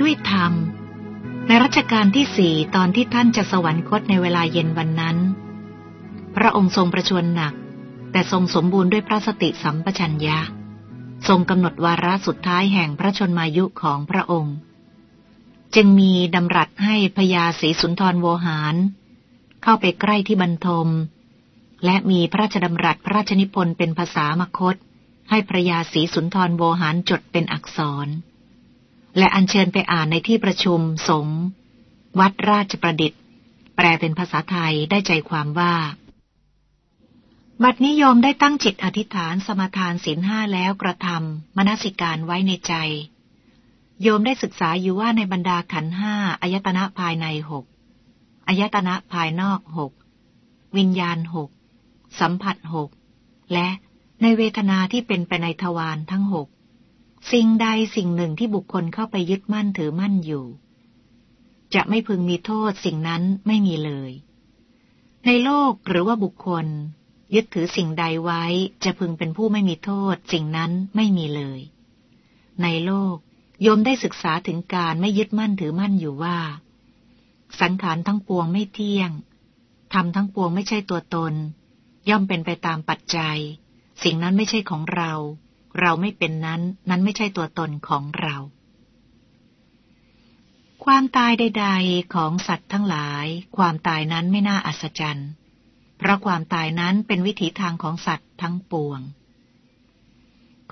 ด้วยธรรม ในรัชกาลที่สี่ตอนที่ท่านจะสวรรคตในเวลาเย็นวันนั้น พระองค์ทรงประชวรหนัก แต่ทรงสมบูรณ์ด้วยพระสติสัมปชัญญะ ทรงกำหนดวาระสุดท้ายแห่งพระชนมายุของพระองค์ จึงมีดำรัสให้พญาศรีสุนทรโวหาร เข้าไปใกล้ที่บรรทม และมีพระราชดำรัสพระราชนิพนธ์เป็นภาษามคต ให้พระยาศรีสุนทรโวหารจดเป็นอักษร และอัญเชิญไปอ่านในที่ประชุมสงฆ์วัดราชประดิษฐ์ แปลเป็นภาษาไทยได้ใจความว่า บัดนิยมได้ตั้งจิตอธิษฐานสมาทานศีลห้าแล้วกระทำมนสิการไว้ในใจ โยมได้ศึกษาอยู่ว่าในบรรดาขันห้าอายตนะภายในหกอายตนะภายนอกหกวิญญาณหกสัมผัสหกและในเวทนาที่เป็นไปในทวารทั้งหก สิ่งใดสิ่งหนึ่งที่บุคคลเข้าไปยึดมั่นถือมั่นอยู่ จะไม่พึงมีโทษสิ่งนั้นไม่มีเลย ในโลกหรือว่าบุคคล ยึดถือสิ่งใดไว้จะพึงเป็นผู้ไม่มีโทษ สิ่งนั้นไม่มีเลย ในโลกโยมได้ศึกษาถึงการไม่ยึดมั่นถือมั่นอยู่ว่า สังขารทั้งปวงไม่เที่ยงทำทั้งปวงไม่ใช่ตัวตน ย่อมเป็นไปตามปัจจัย สิ่งนั้นไม่ใช่ของเรา เราไม่เป็นนั้นนั้นไม่ใช่ตัวตนของเรา ความตายใด ๆ ของสัตว์ทั้งหลาย ความตายนั้นไม่น่าอัศจรรย์ เพราะความตายนั้นเป็นวิถีทางของสัตว์ทั้งปวง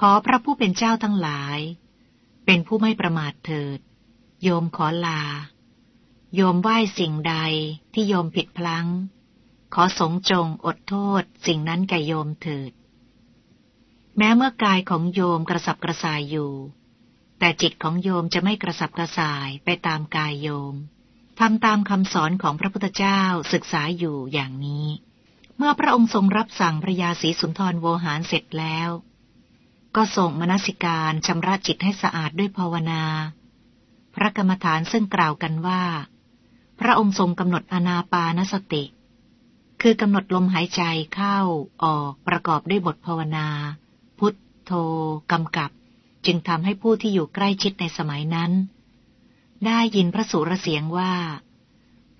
ขอพระผู้เป็นเจ้าทั้งหลาย เป็นผู้ไม่ประมาทเถิด โยมขอลา โยมไหว้สิ่งใดที่โยมผิดพลัง้ง ขอสงจงอดโทษสิ่งนั้นแก่โยมเถิด แม้เมื่อกายของโยมกระสับกระส่ายอยู่ แต่จิตของโยมจะไม่กระสับกระส่ายไปตามกายโยมทำตามคำสอนของพระพุทธเจ้าศึกษาอยู่อย่างนี้ เมื่อพระองค์ทรงรับสั่งพระยาศรีสุนทรโวหารเสร็จแล้ว ก็ส่งมนสิการชำระจิตให้สะอาดด้วยภาวนา พระกรรมฐานซึ่งกล่าวกันว่า พระองค์ทรงกำหนดอนาปานสติ คือกำหนดลมหายใจเข้าออกประกอบด้วยบทภาวนา พุทโธกำกับ จึงทำให้ผู้ที่อยู่ใกล้ชิดในสมัยนั้น ได้ยินพระสุรเสียงว่า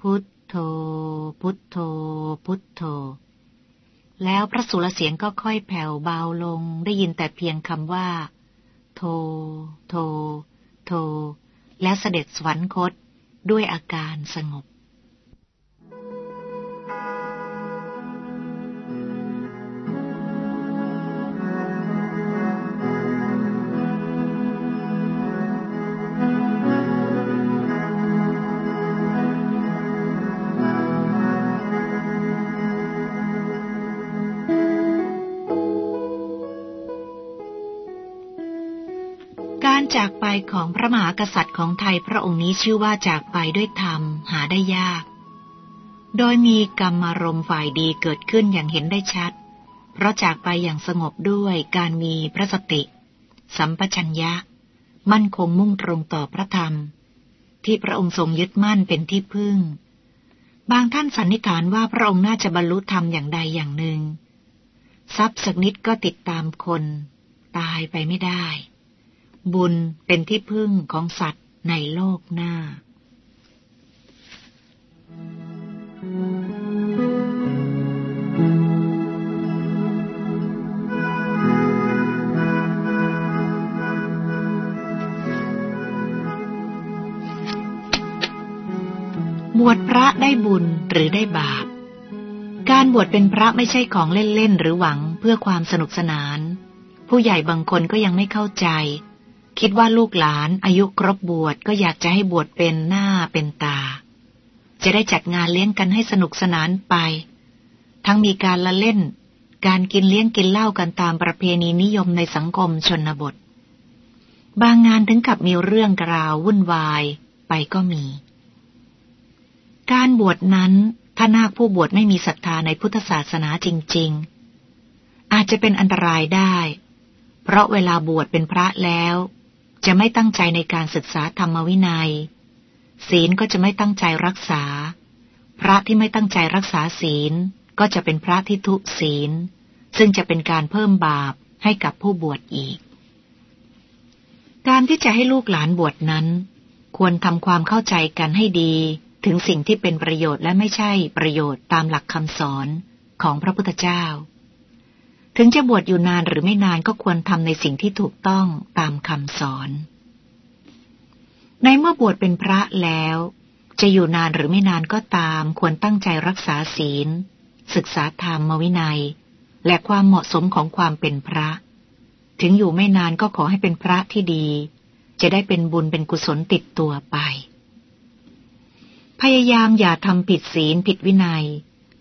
พุทโธ พุทโธ พุทโธ แล้วพระสุรเสียงก็ค่อยแผ่วเบาลงได้ยินแต่เพียงคำว่าโธโธโธและเสด็จสวรรคตด้วยอาการสงบ การจากไปของพระมหากษัตริย์ของไทยพระองค์นี้ชื่อว่าจากไปด้วยธรรมหาได้ยาก โดยมีกรรมารมฝ่ายดีเกิดขึ้นอย่างเห็นได้ชัด เพราะจากไปอย่างสงบด้วยการมีพระสติ สัมปชัญญะ มั่นคงมุ่งตรงต่อพระธรรม ที่พระองค์ทรงยึดมั่นเป็นที่พึ่ง บางท่านสันนิษฐานว่าพระองค์น่าจะบรรลุธรรมอย่างใดอย่างหนึ่งทรัพย์สักนิดก็ติดตามคน ตายไปไม่ได้ บุญเป็นที่พึ่งของสัตว์ในโลกหน้า บวชพระได้บุญหรือได้บาป การบวชเป็นพระไม่ใช่ของเล่นๆหรือหวังเพื่อความสนุกสนาน ผู้ใหญ่บางคนก็ยังไม่เข้าใจ คิดว่าลูกหลานอายุครบบวชก็อยากจะให้บวชเป็นหน้าเป็นตา จะได้จัดงานเลี้ยงกันให้สนุกสนานไป ทั้งมีการละเล่น การกินเลี้ยงกินเหล้ากันตามประเพณีนิยมในสังคมชนบท บางงานถึงกับมีเรื่องกราววุ่นวายไปก็มี การบวชนั้นถ้านาคผู้บวชไม่มีศรัทธาในพุทธศาสนาจริง ๆ อาจจะเป็นอันตรายได้ เพราะเวลาบวชเป็นพระแล้ว จะไม่ตั้งใจในการศึกษาธรรมวินัย ศีลก็จะไม่ตั้งใจรักษา พระที่ไม่ตั้งใจรักษาศีลก็จะเป็นพระที่ทุศีล ซึ่งจะเป็นการเพิ่มบาปให้กับผู้บวชอีก การที่จะให้ลูกหลานบวชนั้น ควรทำความเข้าใจกันให้ดี ถึงสิ่งที่เป็นประโยชน์และไม่ใช่ประโยชน์ตามหลักคำสอนของพระพุทธเจ้า ถึงจะบวชอยู่นานหรือไม่นานก็ควรทำในสิ่งที่ถูกต้องตามคำสอน ในเมื่อบวชเป็นพระแล้ว จะอยู่นานหรือไม่นานก็ตาม ควรตั้งใจรักษาศีล ศึกษาธรรมวินัย และความเหมาะสมของความเป็นพระ ถึงอยู่ไม่นานก็ขอให้เป็นพระที่ดี จะได้เป็นบุญเป็นกุศลติดตัวไป พยายามอย่าทำผิดศีลผิดวินัย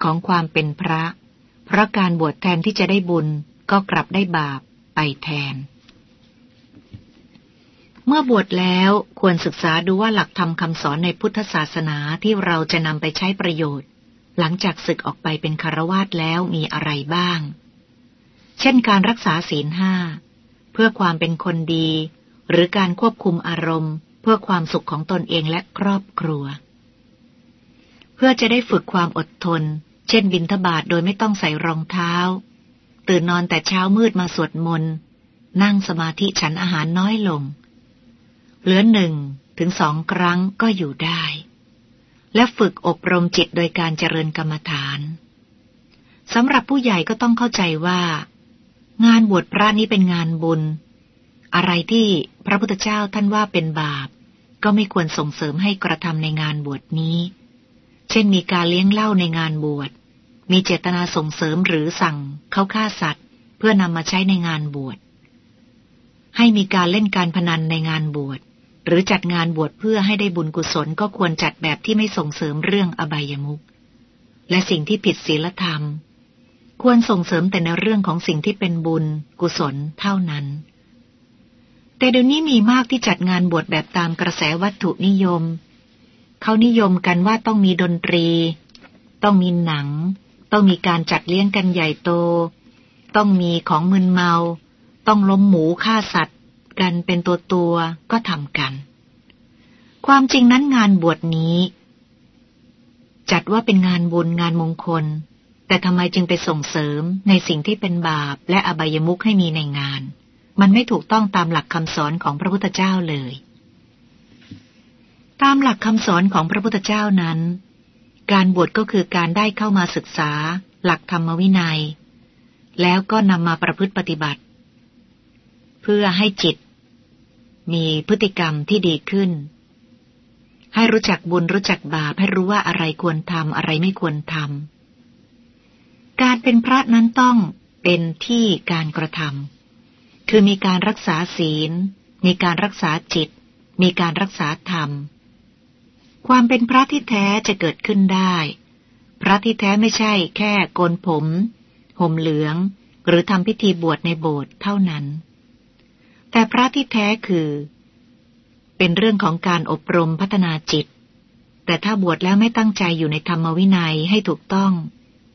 ของความเป็นพระ เพราะการบวชแทนที่จะได้บุญก็กลับได้บาปไปแทน เมื่อบวชแล้วควรศึกษาดูว่าหลักธรรมคำสอนในพุทธศาสนาที่เราจะนำไปใช้ประโยชน์ หลังจากศึกออกไปเป็นคารวาสแล้วมีอะไรบ้าง เช่นการรักษาศีลห้าเพื่อความเป็นคนดี หรือการควบคุมอารมณ์ เพื่อความสุขของตนเองและครอบครัว เพื่อจะได้ฝึกความอดทน เช่นบินทบาทโดยไม่ต้องใส่รองเท้า ตื่นนอนแต่เช้ามืดมาสวดมนต์ นั่งสมาธิฉันอาหารน้อยลง เหลือหนึ่งถึงสองครั้งก็อยู่ได้ และฝึกอบรมจิตโดยการเจริญกรรมฐานสำหรับผู้ใหญ่ก็ต้องเข้าใจว่า งานบวชพระนี้เป็นงานบุญ อะไรที่พระพุทธเจ้าท่านว่าเป็นบาป ก็ไม่ควรส่งเสริมให้กระทำในงานบวชนี้ ช่นมีการเลี้ยงเหล้าในงานบวช มีเจตนาส่งเสริมหรือสั่งเขาฆ่าสัตว์ เพื่อนำมาใช้ในงานบวช ให้มีการเล่นการพนันในงานบวช หรือจัดงานบวชเพื่อให้ได้บุญกุศลก็ควรจัดแบบที่ไม่ส่งเสริมเรื่องอบายมุขและสิ่งที่ผิดศีลธรรม ควรส่งเสริมแต่ในเรื่องของสิ่งที่เป็นบุญ กุศลเท่านั้น แต่เดี๋ยวนี้มีมากที่จัดงานบวชแบบตามกระแสวัตถุนิยม เขานิยมกันว่าต้องมีดนตรี ต้องมีหนัง ต้องมีการจัดเลี้ยงกันใหญ่โต ต้องมีของมึนเมา ต้องล้มหมูฆ่าสัตว์ กันเป็นตัวตัวก็ทำกัน ความจริงนั้นงานบวชนี้ จัดว่าเป็นงานบุญงานมงคล แต่ทำไมจึงไปส่งเสริมในสิ่งที่เป็นบาปและอบายมุขให้มีในงาน มันไม่ถูกต้องตามหลักคำสอนของพระพุทธเจ้าเลย ตามหลักคำสอนของพระพุทธเจ้านั้น การบวชก็คือการได้เข้ามาศึกษา หลักธรรมวินัย แล้วก็นำมาประพฤติปฏิบัติ เพื่อให้จิต มีพฤติกรรมที่ดีขึ้น ให้รู้จักบุญรู้จักบาปให้รู้ว่าอะไรควรทำอะไรไม่ควรทำการเป็นพระนั้นต้องเป็นที่การกระทำคือมีการรักษาศีล มีการรักษาจิต มีการรักษาธรรม ความเป็นพระที่แท้จะเกิดขึ้นได้ พระที่แท้ไม่ใช่แค่โกนผม ห่มเหลือง หรือทำพิธีบวชในโบสถ์เท่านั้น แต่พระที่แท้คือ เป็นเรื่องของการอบรมพัฒนาจิต แต่ถ้าบวชแล้วไม่ตั้งใจอยู่ในธรรมวินัยให้ถูกต้อง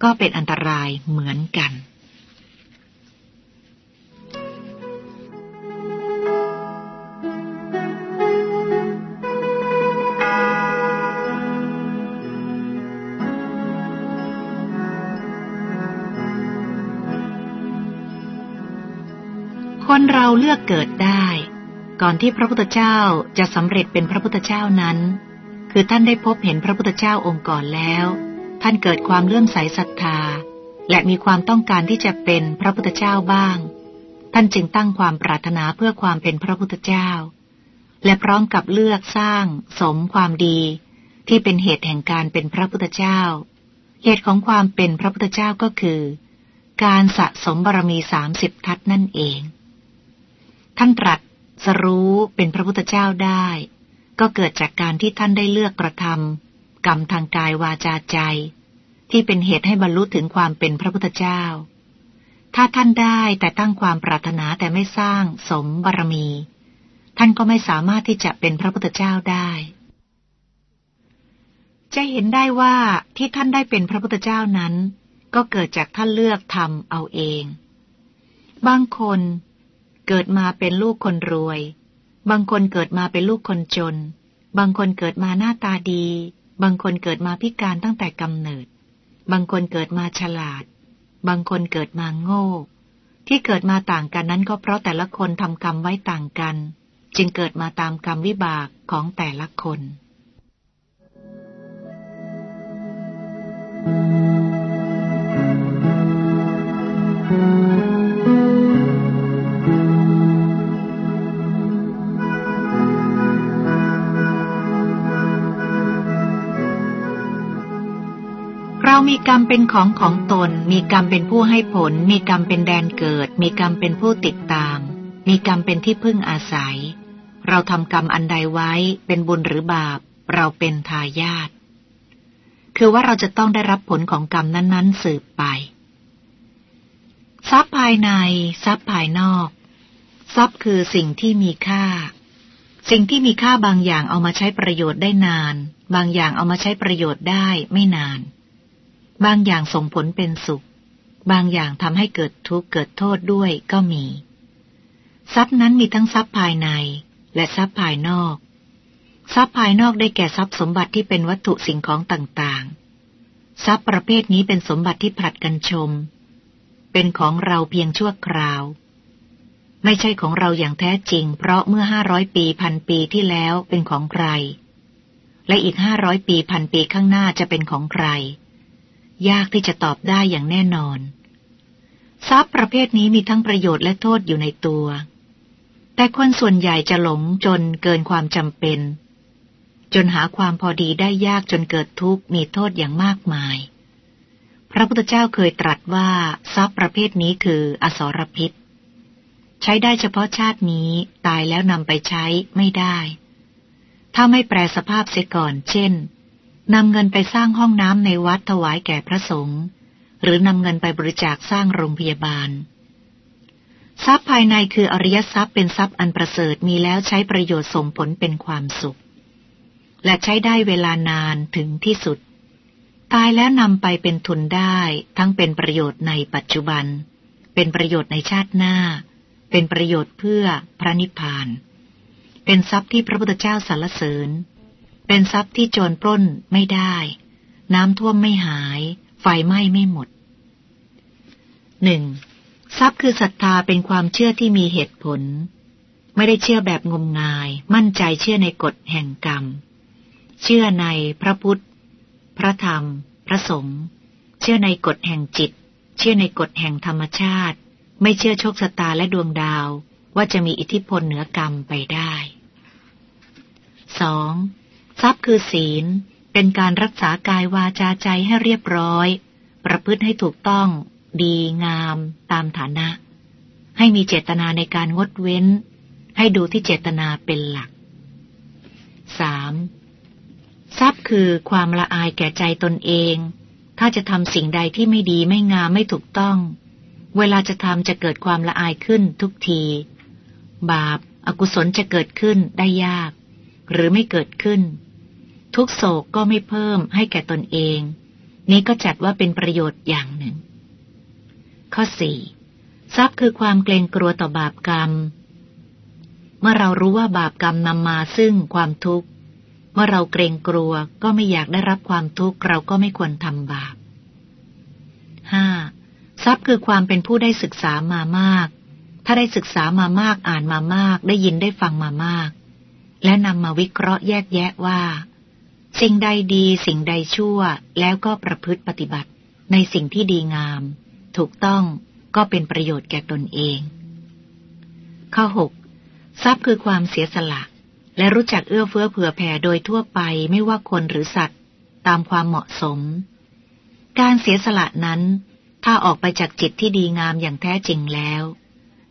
ก็เป็นอันตรายเหมือนกัน เราเลือกเกิดได้ ก่อนที่พระพุทธเจ้าจะสำเร็จเป็นพระพุทธเจ้านั้น คือท่านได้พบเห็นพระพุทธเจ้าองค์ก่อนแล้ว ท่านเกิดความเลื่อมใสศรัทธา และมีความต้องการที่จะเป็นพระพุทธเจ้าบ้าง ท่านจึงตั้งความปรารถนาเพื่อความเป็นพระพุทธเจ้า และพร้อมกับเลือกสร้าง สมความดี ที่เป็นเหตุแห่งการเป็นพระพุทธเจ้า เหตุของความเป็นพระพุทธเจ้าก็คือ การสะสมบารมีสามสิบทัศนั่นเอง ท่านตรัสสรู้เป็นพระพุทธเจ้าได้ ก็เกิดจากการที่ท่านได้เลือกกระทำกรรมทางกายวาจาใจ ที่เป็นเหตุให้บรรลุถึงความเป็นพระพุทธเจ้า ถ้าท่านได้แต่ตั้งความปรารถนาแต่ไม่สร้างสมบารมี ท่านก็ไม่สามารถที่จะเป็นพระพุทธเจ้าได้ จะเห็นได้ว่าที่ท่านได้เป็นพระพุทธเจ้านั้น ก็เกิดจากท่านเลือกทำเอาเอง บางคน เกิดมาเป็นลูกคนรวย บางคนเกิดมาเป็นลูกคนจน บางคนเกิดมาหน้าตาดี บางคนเกิดมาพิการตั้งแต่กำเนิด บางคนเกิดมาฉลาด บางคนเกิดมาโง่ ที่เกิดมาต่างกันนั้นก็เพราะแต่ละคนทำกรรมไว้ต่างกัน จึงเกิดมาตามกรรมวิบากของแต่ละคนเร มีกรรมเป็นของของตน มีกรรมเป็นผู้ให้ผล มีกรรมเป็นแดนเกิด มีกรรมเป็นผู้ติดตาม มีกรรมเป็นที่พึ่งอาศัย เราทำกรรมอันใดไว้เป็นบุญหรือบาป เราเป็นทายาท คือว่าเราจะต้องได้รับผลของกรรมนั้น ๆ สืบไป ทรัพย์ภายใน ทรัพย์ภายนอก ทรัพย์คือสิ่งที่มีค่า สิ่งที่มีค่าบางอย่างเอามาใช้ประโยชน์ได้นาน บางอย่างเอามาใช้ประโยชน์ได้ไม่นาน บางอย่างส่งผลเป็นสุข บางอย่างทำให้เกิดทุกข์เกิดโทษด้วยก็มี ทรัพย์นั้นมีทั้งทรัพย์ภายใน และทรัพย์ภายนอก ทรัพย์ภายนอกได้แก่ทรัพย์สมบัติที่เป็นวัตถุสิ่งของต่างๆ ทรัพย์ประเภทนี้เป็นสมบัติที่ผลัดกันชม เป็นของเราเพียงชั่วคราว ไม่ใช่ของเราอย่างแท้จริง เพราะเมื่อห้าร้อยปีพันปีที่แล้วเป็นของใคร และอีกห้าร้อยปีพันปีข้างหน้าจะเป็นของใคร ยากที่จะตอบได้อย่างแน่นอน ทรัพย์ประเภทนี้มีทั้งประโยชน์และโทษอยู่ในตัว แต่คนส่วนใหญ่จะหลงจนเกินความจำเป็น จนหาความพอดีได้ยากจนเกิดทุกข์มีโทษอย่างมากมาย พระพุทธเจ้าเคยตรัสว่าทรัพย์ประเภทนี้คืออสรพิษ ใช้ได้เฉพาะชาตินี้ตายแล้วนำไปใช้ไม่ได้ ถ้าไม่แปลสภาพเสียก่อน เช่น นำเงินไปสร้างห้องน้ำในวัดถวายแก่พระสงฆ์หรือนำเงินไปบริจาคสร้างโรงพยาบาล ทรัพย์ภายในคืออริยทรัพย์เป็นทรัพย์อันประเสริฐมีแล้วใช้ประโยชน์ส่งผลเป็นความสุข และใช้ได้เวลานานถึงที่สุด ตายแล้วนำไปเป็นทุนได้ทั้งเป็นประโยชน์ในปัจจุบัน เป็นประโยชน์ในชาติหน้า เป็นประโยชน์เพื่อพระนิพพาน เป็นทรัพย์ที่พระพุทธเจ้าสรรเสริญ เป็นทรัพย์ที่โจรปล้นไม่ได้ น้ำท่วมไม่หาย ไฟไหม้ไม่หมดหนึ่งทรัพย์คือศรัทธาเป็นความเชื่อที่มีเหตุผล ไม่ได้เชื่อแบบงมงาย มั่นใจเชื่อในกฎแห่งกรรม เชื่อในพระพุทธ พระธรรม พระสงฆ์เชื่อในกฎแห่งจิต เชื่อในกฎแห่งธรรมชาติ ไม่เชื่อโชคชะตาและดวงดาว ว่าจะมีอิทธิพลเหนือกรรมไปได้สอง ทรัพย์คือศีล เป็นการรักษากายวาจาใจให้เรียบร้อย ประพฤติให้ถูกต้อง ดีงาม ตามฐานะ ให้มีเจตนาในการงดเว้น ให้ดูที่เจตนาเป็นหลัก 3. ทรัพย์คือความละอายแก่ใจตนเอง ถ้าจะทำสิ่งใดที่ไม่ดีไม่งามไม่ถูกต้อง เวลาจะทำจะเกิดความละอายขึ้นทุกที บาปอากุศลจะเกิดขึ้นได้ยาก หรือไม่เกิดขึ้น ทุกโศกก็ไม่เพิ่มให้แก่ตนเอง นี้ก็จัดว่าเป็นประโยชน์อย่างหนึ่ง ข้อสี่ทรัพย์คือความเกรงกลัวต่อบาปกรรม เมื่อเรารู้ว่าบาปกรรมนำมาซึ่งความทุกข์ เมื่อเราเกรงกลัวก็ไม่อยากได้รับความทุกข์เราก็ไม่ควรทำบาปห้าทรัพย์คือความเป็นผู้ได้ศึกษามามาก ถ้าได้ศึกษามามากอ่านมามาก ได้ยินได้ฟังมามาก และนำมาวิเคราะห์แยกแยะว่า สิ่งใดดีสิ่งใดชั่วแล้วก็ประพฤติปฏิบัติ ในสิ่งที่ดีงาม ถูกต้องก็เป็นประโยชน์แก่ตนเอง ข้อหกทรัพย์คือความเสียสละ และรู้จักเอื้อเฟื้อเผื่อแผ่โดยทั่วไปไม่ว่าคนหรือสัตว์ ตามความเหมาะสม การเสียสละนั้น ถ้าออกไปจากจิตที่ดีงามอย่างแท้จริงแล้ว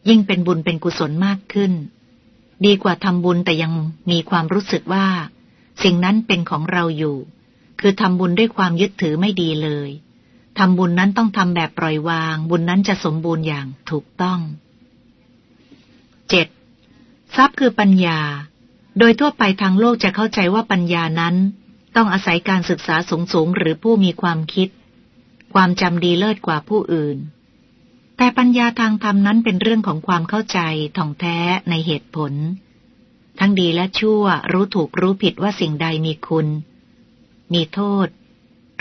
ยิ่งเป็นบุญเป็นกุศลมากขึ้น ดีกว่าทำบุญแต่ยังมีความรู้สึกว่า สิ่งนั้นเป็นของเราอยู่ คือทำบุญด้วยความยึดถือไม่ดีเลยทำบุญนั้นต้องทำแบบปล่อยวาง บุญนั้นจะสมบูรณ์อย่างถูกต้อง 7. ทรัพย์คือปัญญา โดยทั่วไปทางโลกจะเข้าใจว่าปัญญานั้น ต้องอาศัยการศึกษาสูงสูงหรือผู้มีความคิด ความจำดีเลิศกว่าผู้อื่น แต่ปัญญาทางธรรมนั้นเป็นเรื่องของความเข้าใจท่องแท้ในเหตุผล ทั้งดีและชั่วรู้ถูกรู้ผิดว่าสิ่งใดมีคุณ มีโทษ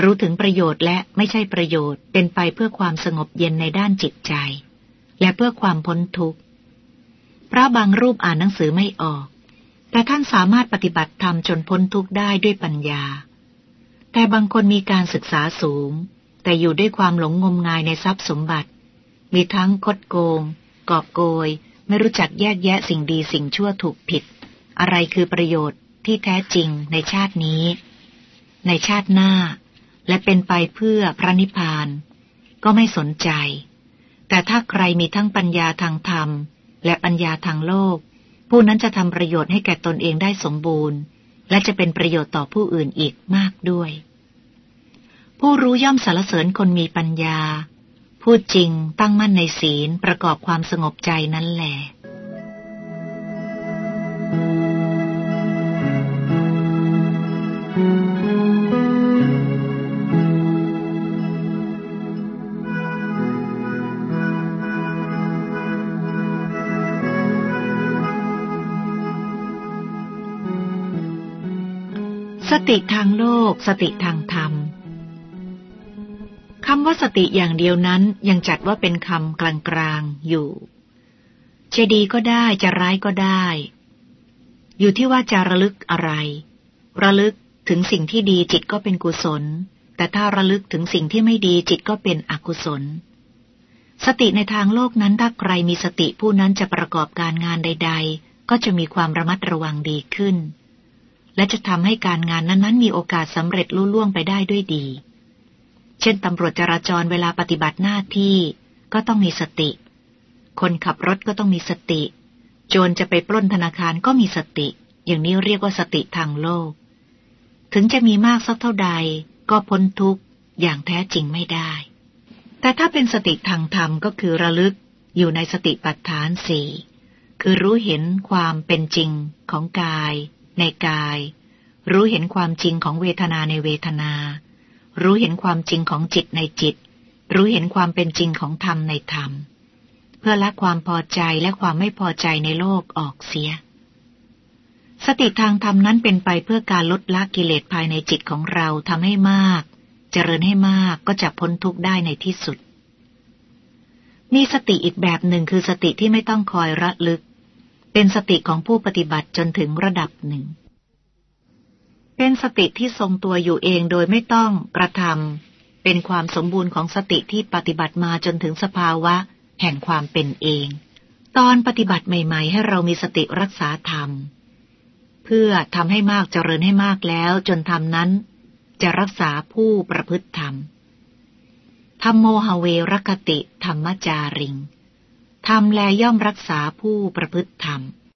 รู้ถึงประโยชน์และไม่ใช่ประโยชน์ เป็นไปเพื่อความสงบเย็นในด้านจิตใจ และเพื่อความพ้นทุกข์ พระบางรูปอ่านหนังสือไม่ออก แต่ท่านสามารถปฏิบัติธรรมจนพ้นทุกข์ได้ด้วยปัญญา แต่บางคนมีการศึกษาสูง แต่อยู่ด้วยความหลงงมงายในทรัพย์สมบัติ มีทั้งคดโกง กอบโกย ไม่รู้จักแยกแยะสิ่งดีสิ่งชั่วถูกผิด อะไรคือประโยชน์ที่แท้จริงในชาตินี้ ในชาติหน้า และเป็นไปเพื่อพระนิพพาน ก็ไม่สนใจ แต่ถ้าใครมีทั้งปัญญาทางธรรม และปัญญาทางโลก ผู้นั้นจะทำประโยชน์ให้แก่ตนเองได้สมบูรณ์ และจะเป็นประโยชน์ต่อผู้อื่นอีกมากด้วย ผู้รู้ย่อมสรรเสริญคนมีปัญญาพูดจริงตั้งมั่นในศีลประกอบความสงบใจนั่นแหละ ติทางโลก สติทางธรรมคำว่าสติอย่างเดียวนั้นยังจัดว่าเป็นคำกลางๆอยู่ จะดีก็ได้จะร้ายก็ได้ อยู่ที่ว่าจะระลึกอะไร ระลึกถึงสิ่งที่ดีจิตก็เป็นกุศล แต่ถ้าระลึกถึงสิ่งที่ไม่ดีจิตก็เป็นอกุศล สติในทางโลกนั้นถ้าใครมีสติผู้นั้นจะประกอบการงานใด ๆ ก็จะมีความระมัดระวังดีขึ้น และจะทำให้การงานนั้นๆ มีโอกาสสำเร็จลุล่วงไปได้ด้วยดี เช่นตำรวจจราจรเวลาปฏิบัติหน้าที่ก็ต้องมีสติ คนขับรถก็ต้องมีสติ โจรจะไปปล้นธนาคารก็มีสติ อย่างนี้เรียกว่าสติทางโลก ถึงจะมีมากสักเท่าใด ก็พ้นทุกข์อย่างแท้จริงไม่ได้ แต่ถ้าเป็นสติทางธรรมก็คือระลึกอยู่ในสติปัฏฐานสี่คือรู้เห็นความเป็นจริงของกาย ในกาย รู้เห็นความจริงของเวทนาในเวทนา รู้เห็นความจริงของจิตในจิต รู้เห็นความเป็นจริงของธรรมในธรรม เพื่อละความพอใจและความไม่พอใจในโลกออกเสีย สติทางธรรมนั้นเป็นไปเพื่อการลดละกิเลสภายในจิตของเราทำให้มาก เจริญให้มากก็จะพ้นทุกข์ได้ในที่สุดมีสติอีกแบบหนึ่งคือสติที่ไม่ต้องคอยระลึก เป็นสติของผู้ปฏิบัติจนถึงระดับหนึ่ง เป็นสติที่ทรงตัวอยู่เองโดยไม่ต้องกระทำเป็นความสมบูรณ์ของสติที่ปฏิบัติมาจนถึงสภาวะ แห่งความเป็นเอง ตอนปฏิบัติใหม่ ๆ ให้เรามีสติรักษาธรรม เพื่อทำให้มากเจริญให้มากแล้วจนธรรมนั้น จะรักษาผู้ประพฤติธรรมธรรมโมหเวรคติธรรมจาริง ธรรมแลย่อมรักษาผู้ประพฤติธรรม